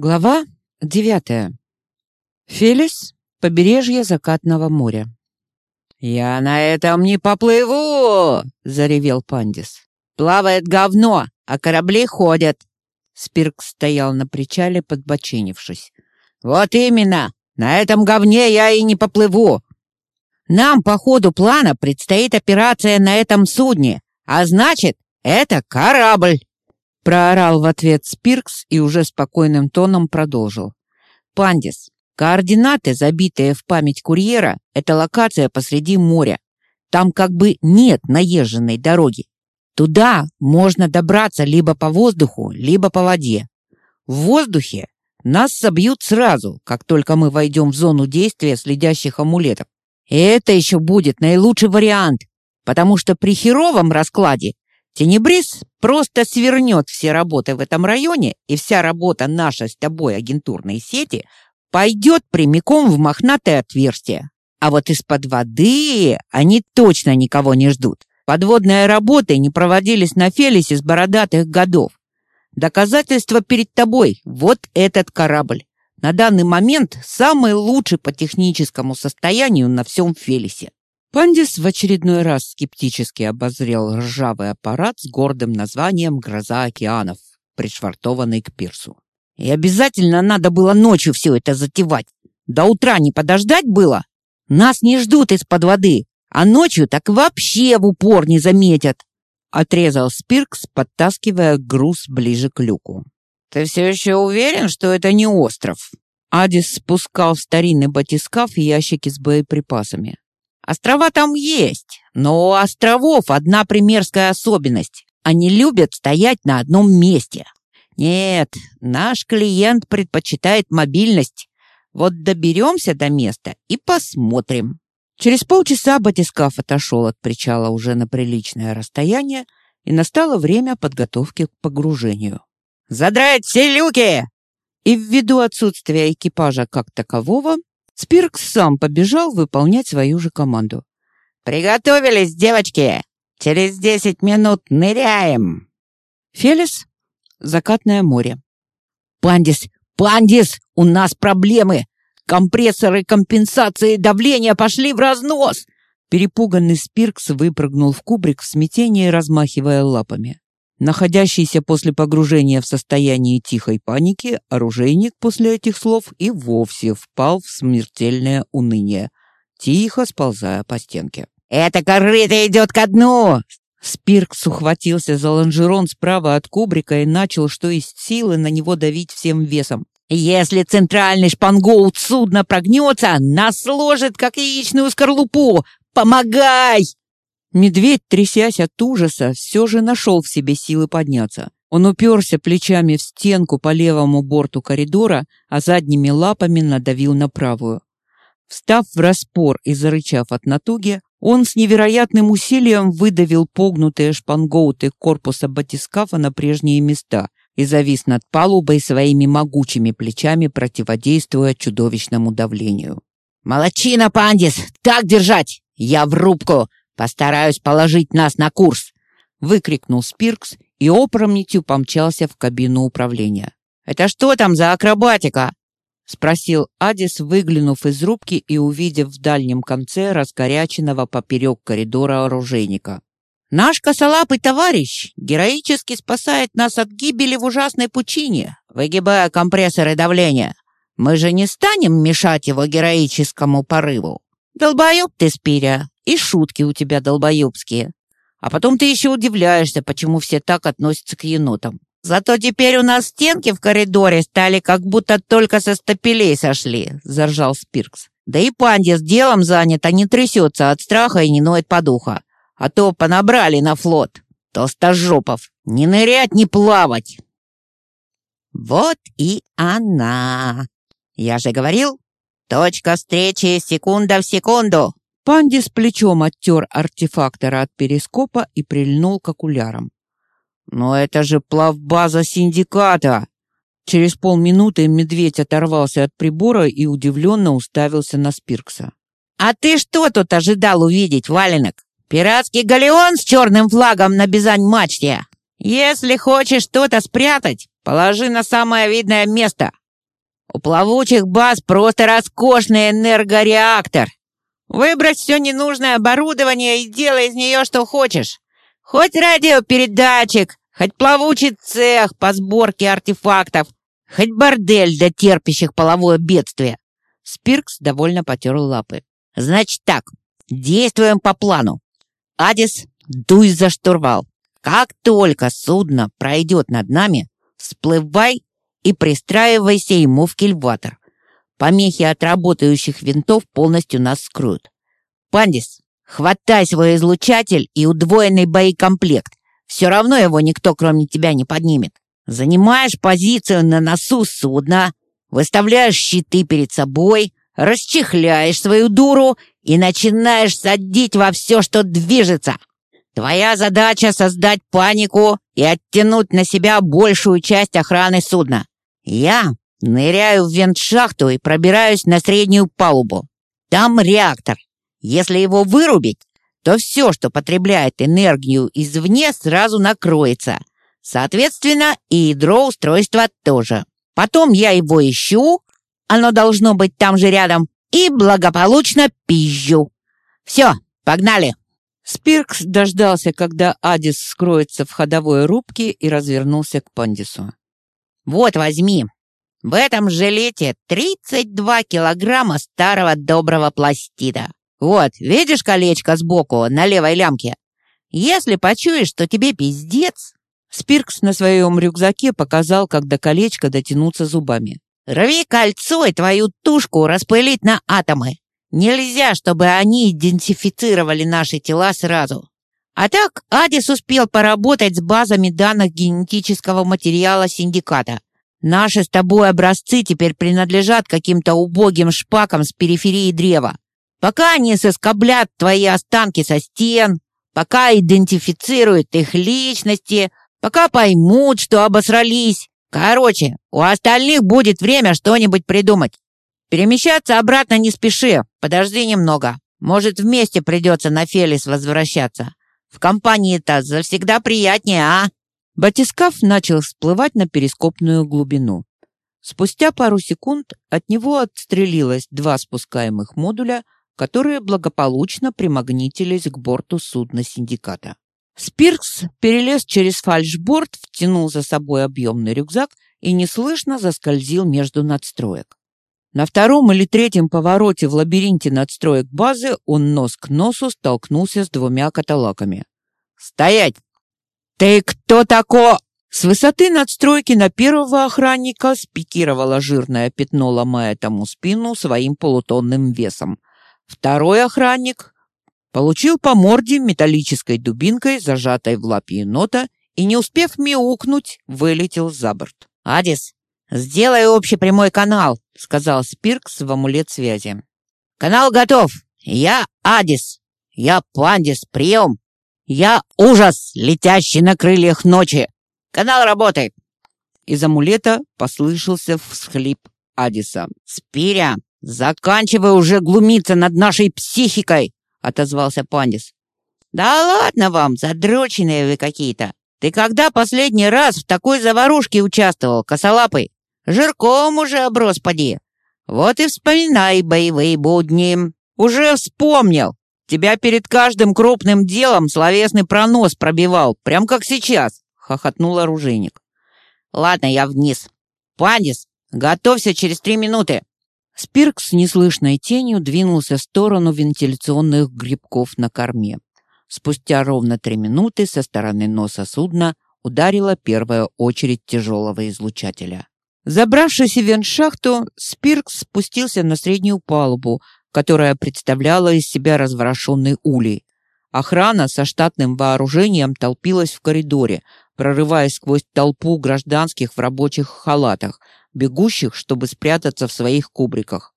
Глава девятая. Фелис, побережье закатного моря. «Я на этом не поплыву!» — заревел Пандис. «Плавает говно, а корабли ходят!» Спирк стоял на причале, подбоченившись. «Вот именно! На этом говне я и не поплыву! Нам по ходу плана предстоит операция на этом судне, а значит, это корабль!» Проорал в ответ Спиркс и уже спокойным тоном продолжил. «Пандис, координаты, забитые в память курьера, это локация посреди моря. Там как бы нет наезженной дороги. Туда можно добраться либо по воздуху, либо по воде. В воздухе нас собьют сразу, как только мы войдем в зону действия следящих амулетов. И это еще будет наилучший вариант, потому что при херовом раскладе Тенебрис просто свернет все работы в этом районе, и вся работа нашей с тобой агентурной сети пойдет прямиком в мохнатое отверстие. А вот из-под воды они точно никого не ждут. Подводные работы не проводились на Фелисе с бородатых годов. Доказательство перед тобой — вот этот корабль. На данный момент самый лучший по техническому состоянию на всем Фелисе. Пандис в очередной раз скептически обозрел ржавый аппарат с гордым названием «Гроза океанов», пришвартованный к пирсу. «И обязательно надо было ночью все это затевать. До утра не подождать было? Нас не ждут из-под воды, а ночью так вообще в упор не заметят!» Отрезал Спиркс, подтаскивая груз ближе к люку. «Ты все еще уверен, что это не остров?» Адис спускал в старинный батискаф ящики с боеприпасами. Острова там есть, но у островов одна примерская особенность. Они любят стоять на одном месте. Нет, наш клиент предпочитает мобильность. Вот доберемся до места и посмотрим. Через полчаса батискаф отошел от причала уже на приличное расстояние, и настало время подготовки к погружению. «Задрать все люки!» И ввиду отсутствия экипажа как такового, Спиркс сам побежал выполнять свою же команду. «Приготовились, девочки! Через десять минут ныряем!» Фелис, закатное море. «Пандис! Пандис! У нас проблемы! Компрессоры компенсации давления пошли в разнос!» Перепуганный Спиркс выпрыгнул в кубрик в смятении, размахивая лапами. Находящийся после погружения в состоянии тихой паники, оружейник после этих слов и вовсе впал в смертельное уныние, тихо сползая по стенке. «Это корыто идет ко дну!» Спиркс ухватился за лонжерон справа от кубрика и начал, что из силы, на него давить всем весом. «Если центральный шпангоут судна прогнется, нас сложит, как яичную скорлупу! Помогай!» Медведь, трясясь от ужаса, все же нашел в себе силы подняться. Он уперся плечами в стенку по левому борту коридора, а задними лапами надавил на правую. Встав в распор и зарычав от натуги, он с невероятным усилием выдавил погнутые шпангоуты корпуса батискафа на прежние места и завис над палубой своими могучими плечами, противодействуя чудовищному давлению. «Молодчина, Пандис! Так держать! Я в рубку! «Постараюсь положить нас на курс!» — выкрикнул Спиркс и опрометью помчался в кабину управления. «Это что там за акробатика?» — спросил Адис, выглянув из рубки и увидев в дальнем конце раскоряченного поперек коридора оружейника. «Наш косолапый товарищ героически спасает нас от гибели в ужасной пучине, выгибая компрессоры давления. Мы же не станем мешать его героическому порыву. Долбоеб ты, Спиря, и шутки у тебя долбоебские. А потом ты еще удивляешься, почему все так относятся к енотам. Зато теперь у нас стенки в коридоре стали как будто только со стапелей сошли, заржал Спиркс. Да и панди с делом занят, а не трясется от страха и не ноет по духа. А то понабрали на флот. Толстожопов. Не нырять, не плавать. Вот и она. Я же говорил, точка встречи секунда в секунду. Панди с плечом оттер артефактора от перископа и прильнул к окулярам. «Но это же плавбаза синдиката!» Через полминуты медведь оторвался от прибора и удивленно уставился на Спиркса. «А ты что тут ожидал увидеть, валенок? Пиратский галеон с черным флагом на бизань-мачте? Если хочешь что-то спрятать, положи на самое видное место. У плавучих баз просто роскошный энергореактор. Выбрать все ненужное оборудование и делай из нее что хочешь. Хоть радиопередатчик, хоть плавучий цех по сборке артефактов, хоть бордель для терпящих половое бедствие. Спиркс довольно потер лапы. Значит так, действуем по плану. Адис, дуй за штурвал. Как только судно пройдет над нами, всплывай и пристраивайся ему в кильватор. Помехи от работающих винтов полностью нас скроют. Пандис, хватай свой излучатель и удвоенный боекомплект. Все равно его никто, кроме тебя, не поднимет. Занимаешь позицию на носу судна, выставляешь щиты перед собой, расчехляешь свою дуру и начинаешь садить во все, что движется. Твоя задача — создать панику и оттянуть на себя большую часть охраны судна. Я ныряю в вентшахту и пробираюсь на среднюю палубу. Там реактор. Если его вырубить, то все, что потребляет энергию извне, сразу накроется. Соответственно, и ядро устройства тоже. Потом я его ищу, оно должно быть там же рядом, и благополучно пизжу. Все, погнали. Спиркс дождался, когда Адис скроется в ходовой рубке и развернулся к Пандису. «Вот, возьми. В этом жилете 32 килограмма старого доброго пластида. Вот, видишь колечко сбоку на левой лямке? Если почуешь, что тебе пиздец...» Спиркс на своем рюкзаке показал, как до колечка дотянуться зубами. «Рви кольцо и твою тушку распылить на атомы. Нельзя, чтобы они идентифицировали наши тела сразу. А так Адис успел поработать с базами данных генетического материала синдиката. Наши с тобой образцы теперь принадлежат каким-то убогим шпакам с периферии древа. Пока они соскоблят твои останки со стен, пока идентифицируют их личности, пока поймут, что обосрались. Короче, у остальных будет время что-нибудь придумать. Перемещаться обратно не спеши, подожди немного. Может, вместе придется на Фелис возвращаться. В компании-то завсегда приятнее, а?» Батискаф начал всплывать на перископную глубину. Спустя пару секунд от него отстрелилось два спускаемых модуля, которые благополучно примагнитились к борту судна синдиката. Спиркс перелез через фальшборд, втянул за собой объемный рюкзак и неслышно заскользил между надстроек. На втором или третьем повороте в лабиринте надстроек базы он нос к носу столкнулся с двумя каталаками. «Стоять! Ты кто такой?» С высоты надстройки на первого охранника спикировало жирное пятно, ломая тому спину своим полутонным весом. Второй охранник получил по морде металлической дубинкой, зажатой в лапе енота, и, не успев мяукнуть, вылетел за борт. «Адис, сделай общий прямой канал», — сказал Спиркс в амулет связи. «Канал готов. Я Адис. Я Пандис. Прием. Я Ужас, летящий на крыльях ночи. Канал работает». Из амулета послышался всхлип Адиса. «Спиря, заканчивай уже глумиться над нашей психикой!» — отозвался Пандис. «Да ладно вам, задроченные вы какие-то! Ты когда последний раз в такой заварушке участвовал, косолапый? Жирком уже оброс, поди. Вот и вспоминай боевые будни. Уже вспомнил. Тебя перед каждым крупным делом словесный пронос пробивал, прям как сейчас, хохотнул оружейник. Ладно, я вниз. Пандис, готовься через три минуты. Спирк с неслышной тенью двинулся в сторону вентиляционных грибков на корме. Спустя ровно три минуты со стороны носа судна ударила первая очередь тяжелого излучателя. Забравшись в вентшахту, Спиркс спустился на среднюю палубу, которая представляла из себя разворошенный улей. Охрана со штатным вооружением толпилась в коридоре, прорываясь сквозь толпу гражданских в рабочих халатах, бегущих, чтобы спрятаться в своих кубриках.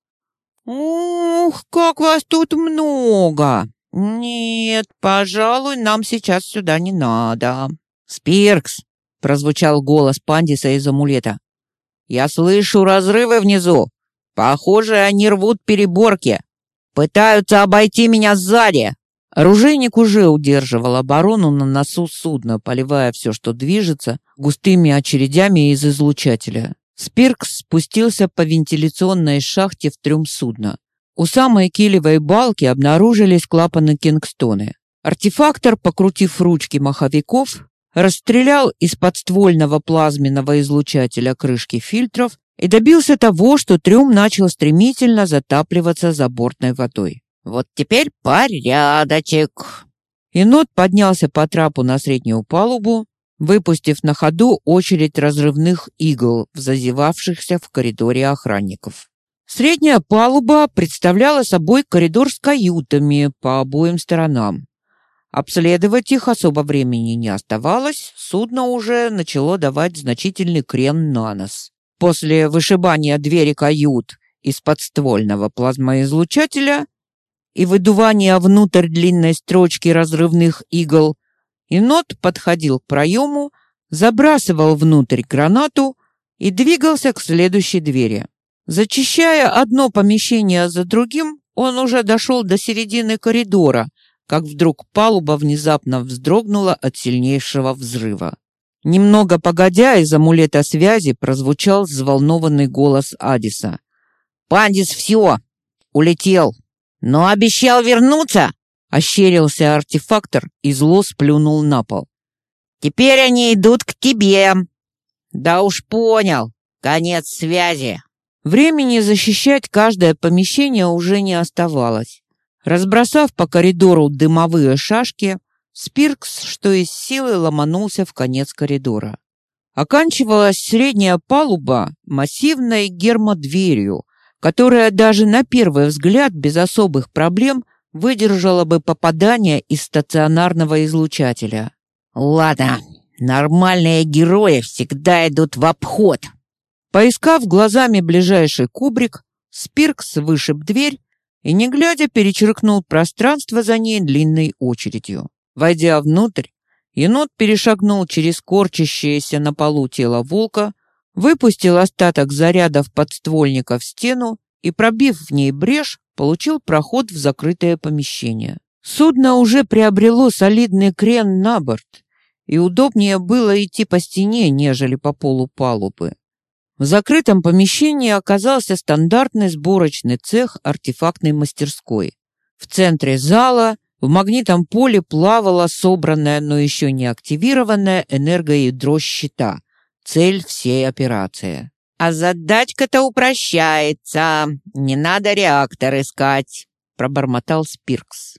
«Ух, как вас тут много! Нет, пожалуй, нам сейчас сюда не надо». «Спиркс!» — прозвучал голос Пандиса из амулета. Я слышу разрывы внизу. Похоже, они рвут переборки. Пытаются обойти меня сзади. Оружейник уже удерживал оборону на носу судна, поливая все, что движется, густыми очередями из излучателя. Спиркс спустился по вентиляционной шахте в трюм судна. У самой килевой балки обнаружились клапаны Кингстоны. Артефактор, покрутив ручки маховиков, расстрелял из подствольного плазменного излучателя крышки фильтров и добился того, что трюм начал стремительно затапливаться забортной водой. «Вот теперь порядочек!» Енот поднялся по трапу на среднюю палубу, выпустив на ходу очередь разрывных игл зазевавшихся в коридоре охранников. Средняя палуба представляла собой коридор с каютами по обоим сторонам. Обследовать их особо времени не оставалось, судно уже начало давать значительный крен на нос. После вышибания двери кают из подствольного плазмоизлучателя и выдувания внутрь длинной строчки разрывных игл Енот подходил к проему, забрасывал внутрь гранату и двигался к следующей двери. Зачищая одно помещение за другим, он уже дошел до середины коридора, как вдруг палуба внезапно вздрогнула от сильнейшего взрыва. Немного погодя, из амулета связи прозвучал взволнованный голос Адиса. «Пандис, все! Улетел! Но обещал вернуться!» Ощерился артефактор и зло сплюнул на пол. «Теперь они идут к тебе!» «Да уж понял! Конец связи!» Времени защищать каждое помещение уже не оставалось. Разбросав по коридору дымовые шашки, Спиркс, что из силы, ломанулся в конец коридора. Оканчивалась средняя палуба массивной гермодверью, которая даже на первый взгляд без особых проблем выдержала бы попадание из стационарного излучателя. Ладно, нормальные герои всегда идут в обход. Поискав глазами ближайший кубрик, Спиркс вышиб дверь и, не глядя, перечеркнул пространство за ней длинной очередью. Войдя внутрь, енот перешагнул через корчащееся на полу тело волка, выпустил остаток зарядов подствольника в стену и, пробив в ней брешь, получил проход в закрытое помещение. Судно уже приобрело солидный крен на борт, и удобнее было идти по стене, нежели по полу палубы. В закрытом помещении оказался стандартный сборочный цех артефактной мастерской. В центре зала в магнитном поле плавала собранная, но еще не активированная энергоядро щита. Цель всей операции. А задачка-то упрощается. Не надо реактор искать, пробормотал Спиркс.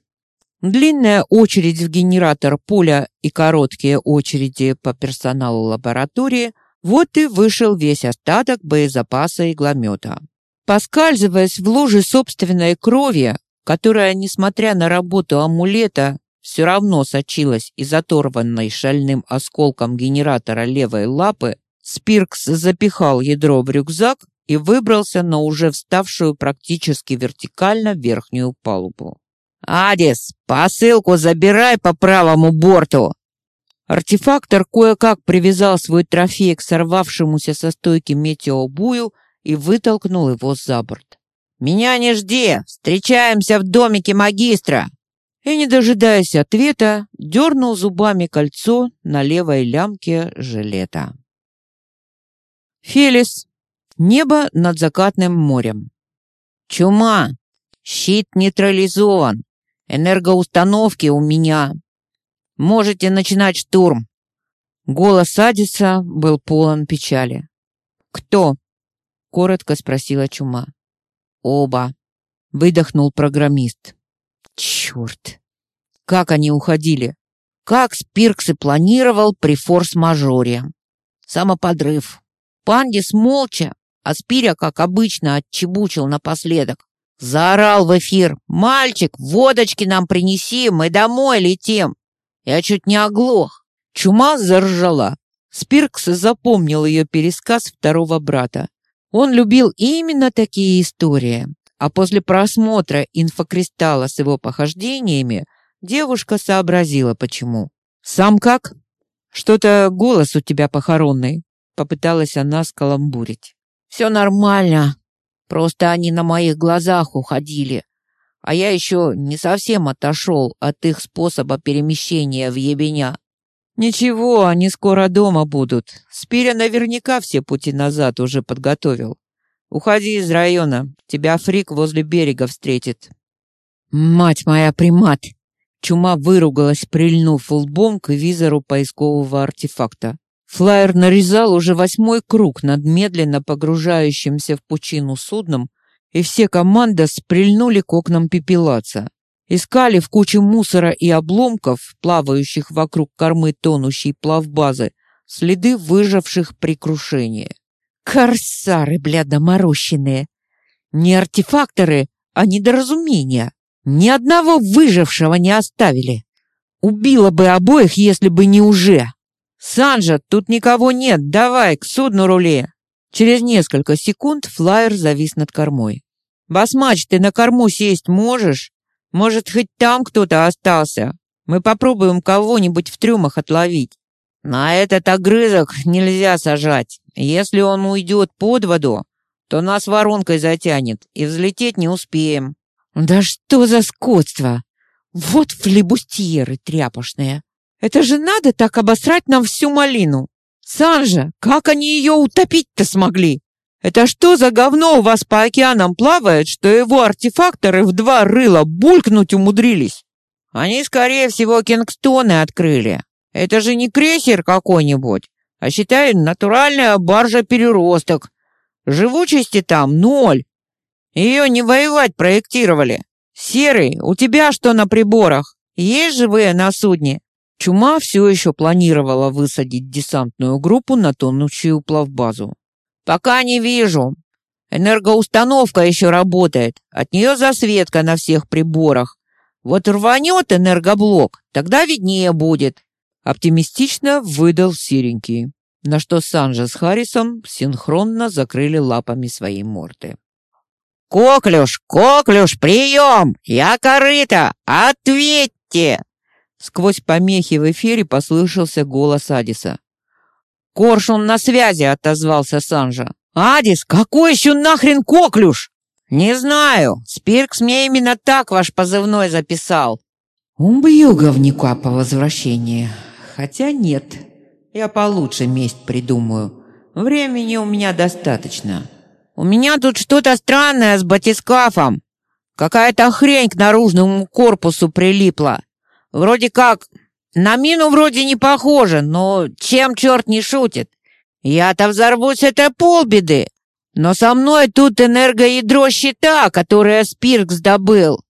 Длинная очередь в генератор поля и короткие очереди по персоналу лаборатории вот и вышел весь остаток боезапаса игломета. Поскальзываясь в луже собственной крови, которая, несмотря на работу амулета, все равно сочилась из оторванной шальным осколком генератора левой лапы, Спиркс запихал ядро в рюкзак и выбрался на уже вставшую практически вертикально верхнюю палубу. «Адис, посылку забирай по правому борту!» Артефактор кое-как привязал свой трофей к сорвавшемуся со стойки метеобую и вытолкнул его за борт. «Меня не жди! Встречаемся в домике магистра!» И, не дожидаясь ответа, дернул зубами кольцо на левой лямке жилета. Фелис. Небо над закатным морем. Чума. Щит нейтрализован. Энергоустановки у меня. Можете начинать штурм. Голос Адиса был полон печали. Кто? коротко спросила Чума. Оба, выдохнул программист. Черт! Как они уходили? Как Спиркс и планировал при форс-мажоре. Самоподрыв. Пандис молча, а Спиря, как обычно, отчебучил напоследок. Заорал в эфир. «Мальчик, водочки нам принеси, мы домой летим!» Я чуть не оглох. Чума заржала. Спиркс запомнил ее пересказ второго брата. Он любил именно такие истории. А после просмотра инфокристалла с его похождениями девушка сообразила, почему. «Сам как? Что-то голос у тебя похоронный. Попыталась она скаламбурить. «Все нормально. Просто они на моих глазах уходили. А я еще не совсем отошел от их способа перемещения в ебеня. Ничего, они скоро дома будут. Спиря наверняка все пути назад уже подготовил. Уходи из района, тебя фрик возле берега встретит. Мать моя примат! Чума выругалась, прильнув лбом к визору поискового артефакта. Флайер нарезал уже восьмой круг над медленно погружающимся в пучину судном, и все команды сприльнули к окнам пепелаца. Искали в куче мусора и обломков, плавающих вокруг кормы тонущей плавбазы, следы выживших при крушении. Корсары, бля, доморощенные! Не артефакторы, а недоразумения. Ни одного выжившего не оставили. Убило бы обоих, если бы не уже. Санжа, тут никого нет, давай, к судну рули. Через несколько секунд флайер завис над кормой. «Басмач, ты на корму сесть можешь? Может, хоть там кто-то остался? Мы попробуем кого-нибудь в трюмах отловить. На этот огрызок нельзя сажать. Если он уйдет под воду, то нас воронкой затянет, и взлететь не успеем». «Да что за скотство! Вот флебустьеры тряпошные! Это же надо так обосрать нам всю малину! Санжа, как они ее утопить-то смогли? Это что за говно у вас по океанам плавает, что его артефакторы в два рыла булькнуть умудрились? Они, скорее всего, Кингстоны открыли. Это же не крейсер какой-нибудь, а, считай, натуральная баржа-переросток. Живучести там ноль. Ее не воевать проектировали. Серый, у тебя что на приборах? Есть живые на судне? Чума все еще планировала высадить десантную группу на тонущую плавбазу. «Пока не вижу. Энергоустановка еще работает. От нее засветка на всех приборах. Вот рванет энергоблок, тогда виднее будет». Оптимистично выдал серенький, на что Санжа с Харрисом синхронно закрыли лапами свои морды. «Коклюш! Коклюш! Прием! Я корыто! Ответьте!» Сквозь помехи в эфире послышался голос Адиса. «Коршун на связи!» — отозвался Санжа. «Адис, какой еще нахрен коклюш?» «Не знаю. Спиркс мне именно так ваш позывной записал». «Убью говнюка по возвращении. Хотя нет, я получше месть придумаю. Времени у меня достаточно». «У меня тут что-то странное с батискафом. Какая-то хрень к наружному корпусу прилипла. Вроде как на мину вроде не похоже, но чем черт не шутит? Я-то взорвусь, это полбеды. Но со мной тут энергоядро щита, которое Спиркс добыл.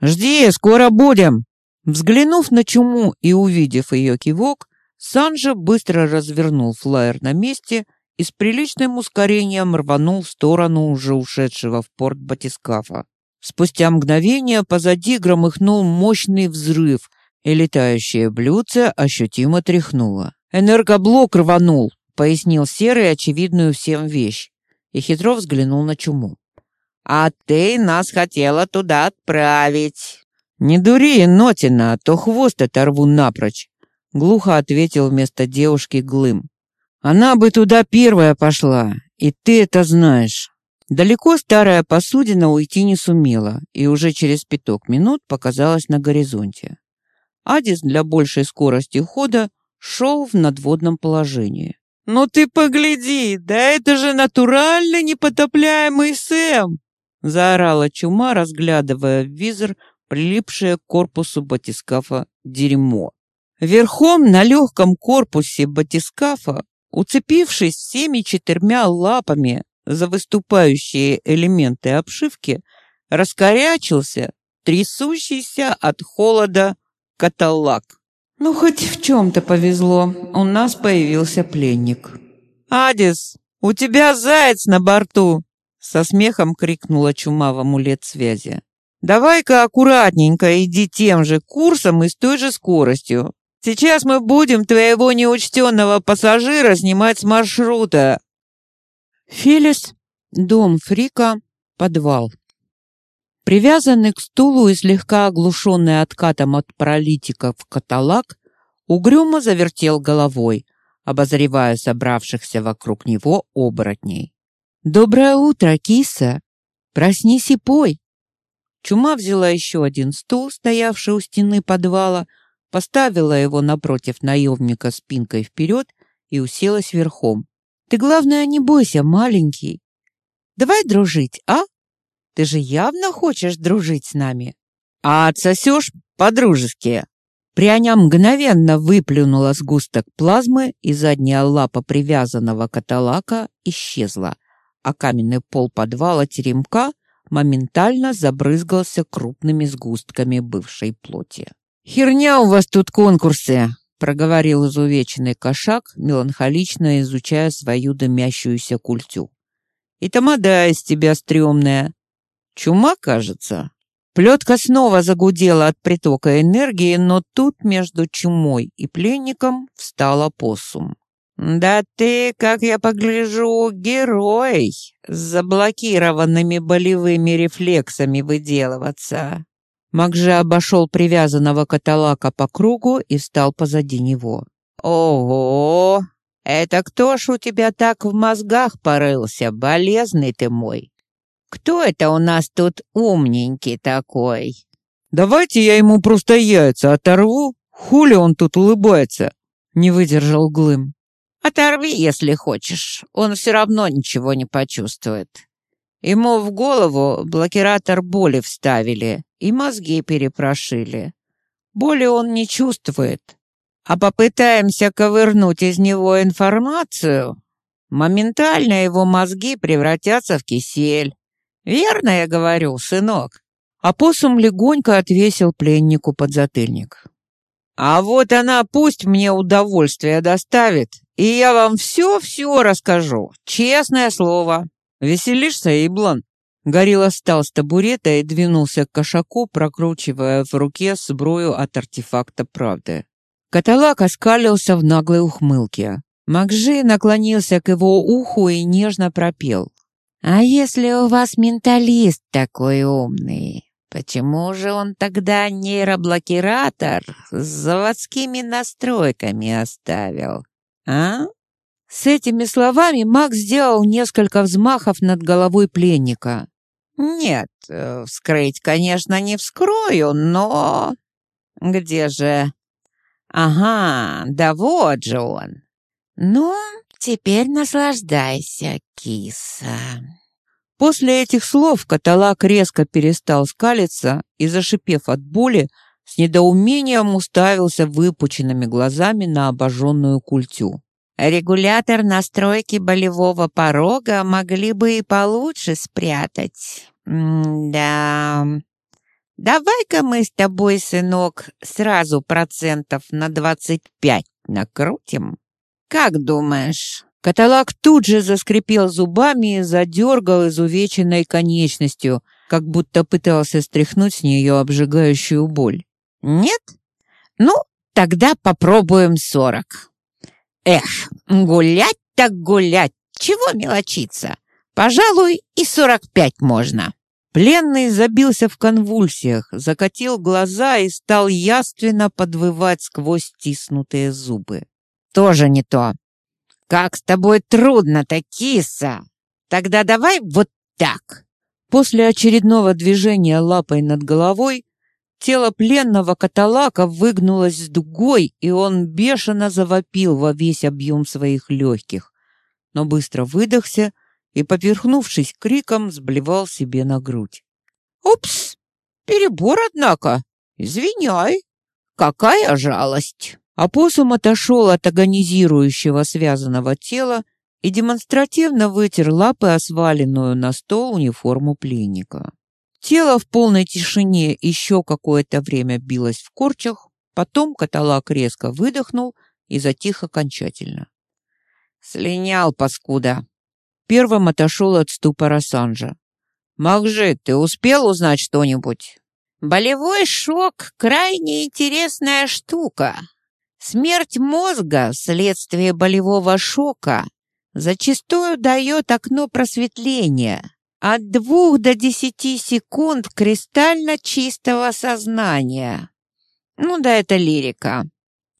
Жди, скоро будем. Взглянув на чуму и увидев ее кивок, Санжа быстро развернул флайер на месте и с приличным ускорением рванул в сторону уже ушедшего в порт батискафа. Спустя мгновение позади громыхнул мощный взрыв, и летающее блюдце ощутимо тряхнуло. «Энергоблок рванул», — пояснил Серый очевидную всем вещь, и хитро взглянул на чуму. «А ты нас хотела туда отправить». «Не дури, Нотина, а то хвост оторву напрочь», — глухо ответил вместо девушки Глым. «Она бы туда первая пошла, и ты это знаешь». Далеко старая посудина уйти не сумела, и уже через пяток минут показалась на горизонте. Адис для большей скорости хода шел в надводном положении. «Ну ты погляди, да это же натурально непотопляемый Сэм!» заорала чума, разглядывая в визор прилипшее к корпусу батискафа дерьмо. Верхом на легком корпусе батискафа, уцепившись всеми четырьмя лапами за выступающие элементы обшивки, раскорячился трясущийся от холода каталак. Ну, хоть в чем-то повезло. У нас появился пленник. «Адис, у тебя заяц на борту!» Со смехом крикнула чума в амулет связи. «Давай-ка аккуратненько иди тем же курсом и с той же скоростью. Сейчас мы будем твоего неучтенного пассажира снимать с маршрута». Фелис, дом Фрика, подвал. Привязанный к стулу и слегка оглушенный откатом от паралитиков каталак, угрюмо завертел головой, обозревая собравшихся вокруг него оборотней. «Доброе утро, киса! Проснись и пой!» Чума взяла еще один стул, стоявший у стены подвала, поставила его напротив наемника спинкой вперед и уселась верхом. «Ты, главное, не бойся, маленький. Давай дружить, а? Ты же явно хочешь дружить с нами. А отсосешь по-дружески?» Пряня мгновенно выплюнула сгусток плазмы, и задняя лапа привязанного каталака исчезла, а каменный пол подвала теремка моментально забрызгался крупными сгустками бывшей плоти. «Херня у вас тут конкурсы!» — проговорил изувеченный кошак, меланхолично изучая свою дымящуюся культю. «И тамада из тебя стрёмная. Чума, кажется?» Плетка снова загудела от притока энергии, но тут между чумой и пленником встала посум. «Да ты, как я погляжу, герой с заблокированными болевыми рефлексами выделываться!» Макже обошел привязанного каталака по кругу и встал позади него. «Ого! Это кто ж у тебя так в мозгах порылся, болезный ты мой? Кто это у нас тут умненький такой?» «Давайте я ему просто яйца оторву. Хули он тут улыбается?» Не выдержал Глым. «Оторви, если хочешь. Он все равно ничего не почувствует. Ему в голову блокиратор боли вставили и мозги перепрошили. Боли он не чувствует. А попытаемся ковырнуть из него информацию, моментально его мозги превратятся в кисель. Верно я говорю, сынок?» Апоссум легонько отвесил пленнику подзатыльник. «А вот она пусть мне удовольствие доставит, и я вам все-все расскажу, честное слово. Веселишься, Иблан?» Горилла встал с табурета и двинулся к кошаку, прокручивая в руке сбрую от артефакта правды. Каталак оскалился в наглой ухмылке. Макжи наклонился к его уху и нежно пропел. «А если у вас менталист такой умный, почему же он тогда нейроблокиратор с заводскими настройками оставил, а?» С этими словами Макс сделал несколько взмахов над головой пленника. «Нет, э, вскрыть, конечно, не вскрою, но...» «Где же...» «Ага, да вот же он!» «Ну, Теперь наслаждайся, киса. После этих слов каталак резко перестал скалиться и, зашипев от боли, с недоумением уставился выпученными глазами на обожженную культю. Регулятор настройки болевого порога могли бы и получше спрятать. М да. Давай-ка мы с тобой, сынок, сразу процентов на двадцать пять накрутим. «Как думаешь?» Каталак тут же заскрипел зубами и задергал изувеченной конечностью, как будто пытался стряхнуть с нее обжигающую боль. «Нет? Ну, тогда попробуем сорок». «Эх, гулять так гулять! Чего мелочиться? Пожалуй, и сорок пять можно». Пленный забился в конвульсиях, закатил глаза и стал яственно подвывать сквозь стиснутые зубы тоже не то. Как с тобой трудно-то, киса! Тогда давай вот так!» После очередного движения лапой над головой тело пленного каталака выгнулось с дугой, и он бешено завопил во весь объем своих легких, но быстро выдохся и, поперхнувшись криком, сблевал себе на грудь. «Упс! Перебор, однако! Извиняй! Какая жалость!» Апоссум отошел от агонизирующего связанного тела и демонстративно вытер лапы о сваленную на стол униформу пленника. Тело в полной тишине еще какое-то время билось в корчах, потом каталак резко выдохнул и затих окончательно. «Слинял, паскуда!» Первым отошел от ступора Санжа. «Макжи, ты успел узнать что-нибудь?» «Болевой шок — крайне интересная штука», Смерть мозга вследствие болевого шока зачастую дает окно просветления от двух до десяти секунд кристально чистого сознания. Ну да, это лирика.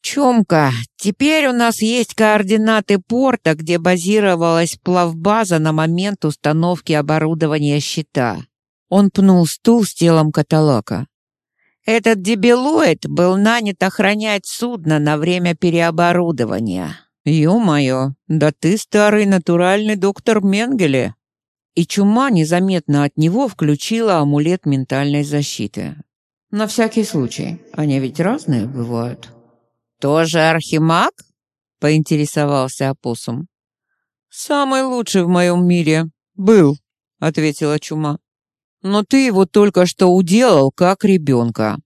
Чомка, теперь у нас есть координаты порта, где базировалась плавбаза на момент установки оборудования щита. Он пнул стул с телом каталака. Этот дебилоид был нанят охранять судно на время переоборудования. Ё-моё, да ты старый натуральный доктор Менгеле. И чума незаметно от него включила амулет ментальной защиты. На всякий случай, они ведь разные бывают. Тоже архимаг? Поинтересовался опоссум. Самый лучший в моем мире. Был, ответила чума. Но ты его только что уделал, как ребенка.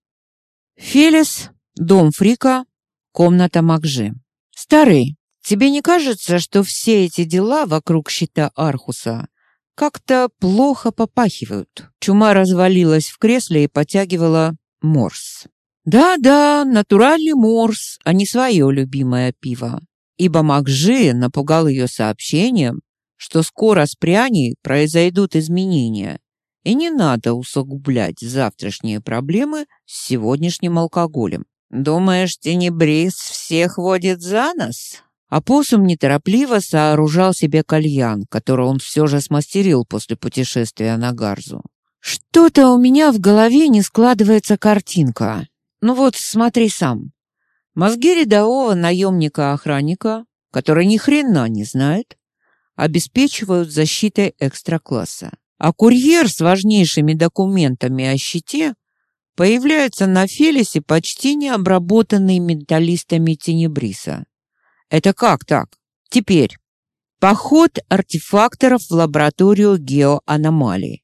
Фелис, дом Фрика, комната Макжи. Старый, тебе не кажется, что все эти дела вокруг щита Архуса как-то плохо попахивают? Чума развалилась в кресле и потягивала морс. Да-да, натуральный морс, а не свое любимое пиво. Ибо Макжи напугал ее сообщением, что скоро с пряней произойдут изменения, и не надо усугублять завтрашние проблемы с сегодняшним алкоголем. Думаешь, тенебрис всех водит за нос? Апоссум неторопливо сооружал себе кальян, который он все же смастерил после путешествия на Гарзу. Что-то у меня в голове не складывается картинка. Ну вот, смотри сам. Мозги рядового наемника-охранника, который ни хрена не знает, обеспечивают защитой экстра-класса а курьер с важнейшими документами о щите появляется на Фелисе почти не обработанный менталистами Тенебриса. Это как так? Теперь. Поход артефакторов в лабораторию геоаномалий.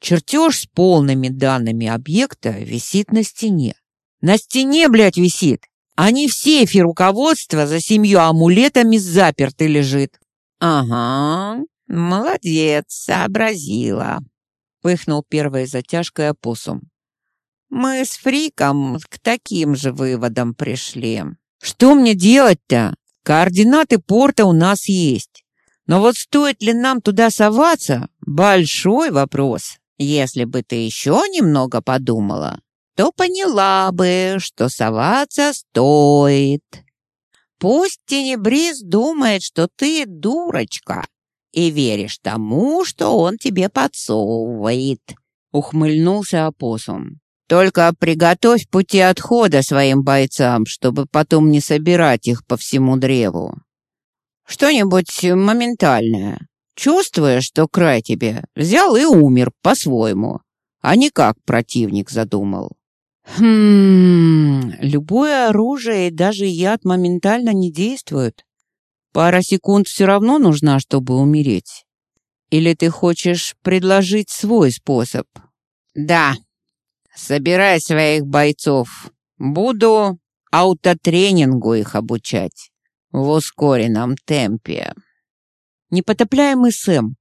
Чертеж с полными данными объекта висит на стене. На стене, блядь, висит. Они в сейфе руководства за семью амулетами заперты лежит. Ага, «Молодец, сообразила», — пыхнул первой затяжкой опоссум. «Мы с Фриком к таким же выводам пришли». «Что мне делать-то? Координаты порта у нас есть. Но вот стоит ли нам туда соваться? Большой вопрос. Если бы ты еще немного подумала, то поняла бы, что соваться стоит. Пусть Тенебриз думает, что ты дурочка, и веришь тому, что он тебе подсовывает», — ухмыльнулся опоссум. «Только приготовь пути отхода своим бойцам, чтобы потом не собирать их по всему древу. Что-нибудь моментальное. Чувствуешь, что край тебе взял и умер по-своему, а не как противник задумал». «Хм... Любое оружие и даже яд моментально не действуют. Пара секунд все равно нужна, чтобы умереть. Или ты хочешь предложить свой способ? Да. Собирай своих бойцов. Буду аутотренингу их обучать в ускоренном темпе. Непотопляемый Сэм.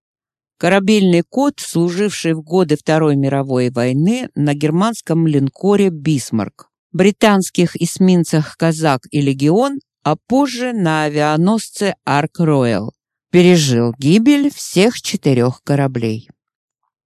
Корабельный код, служивший в годы Второй мировой войны на германском линкоре «Бисмарк», британских эсминцах «Казак» и «Легион» а позже на авианосце «Арк Роyal Пережил гибель всех четырех кораблей.